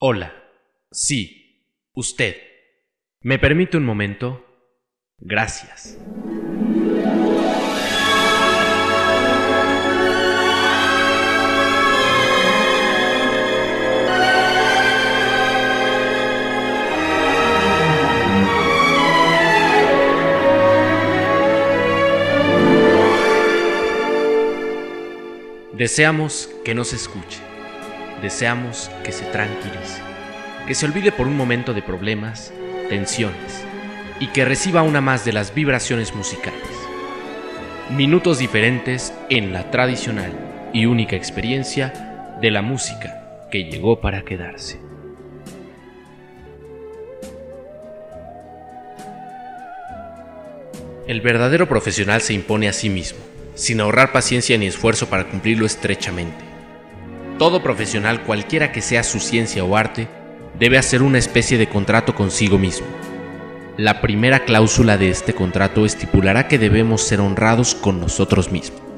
Hola. Sí, usted. ¿Me permite un momento? Gracias. Deseamos que nos escuche. Deseamos que se tranquilice. Que se olvide por un momento de problemas, tensiones y que reciba una más de las vibraciones musicales. Minutos diferentes en la tradicional y única experiencia de la música que llegó para quedarse. El verdadero profesional se impone a sí mismo, sin ahorrar paciencia ni esfuerzo para cumplirlo estrechamente. Todo profesional, cualquiera que sea su ciencia o arte, debe hacer una especie de contrato consigo mismo. La primera cláusula de este contrato estipulará que debemos ser honrados con nosotros mismos.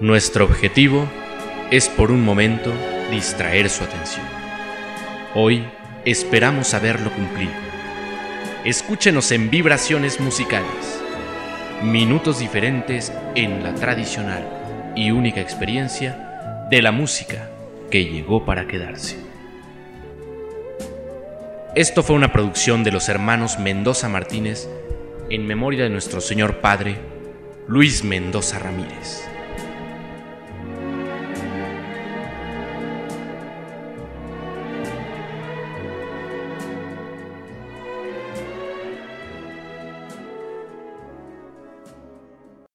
Nuestro objetivo es por un momento distraer su atención. Hoy esperamos haberlo cumplido. Escúchenos en vibraciones musicales. Minutos diferentes en la tradicional y única experiencia de la música que llegó para quedarse. Esto fue una producción de los hermanos Mendoza Martínez en memoria de nuestro señor padre, Luis Mendoza Ramírez.